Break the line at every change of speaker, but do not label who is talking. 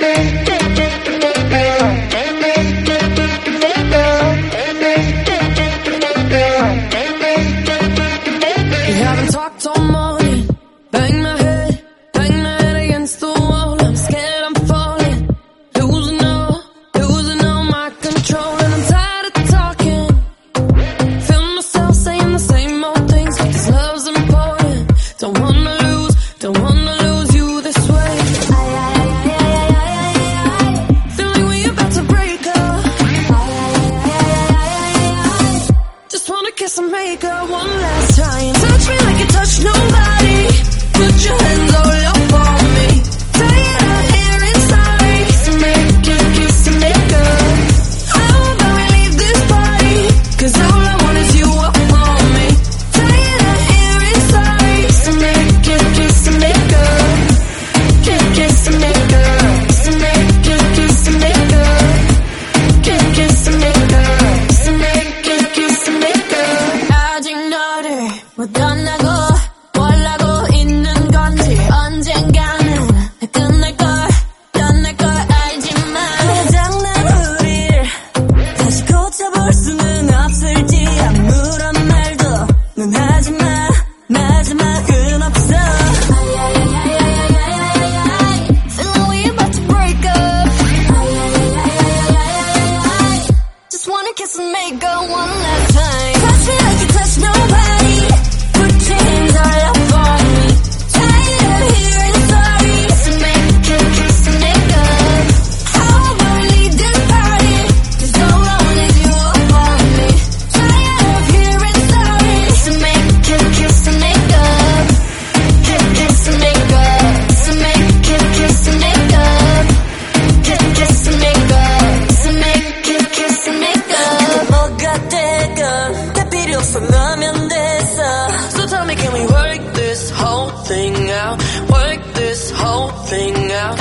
day. To make her one last
kiss and make go one last time.
thing out. Work this whole thing out.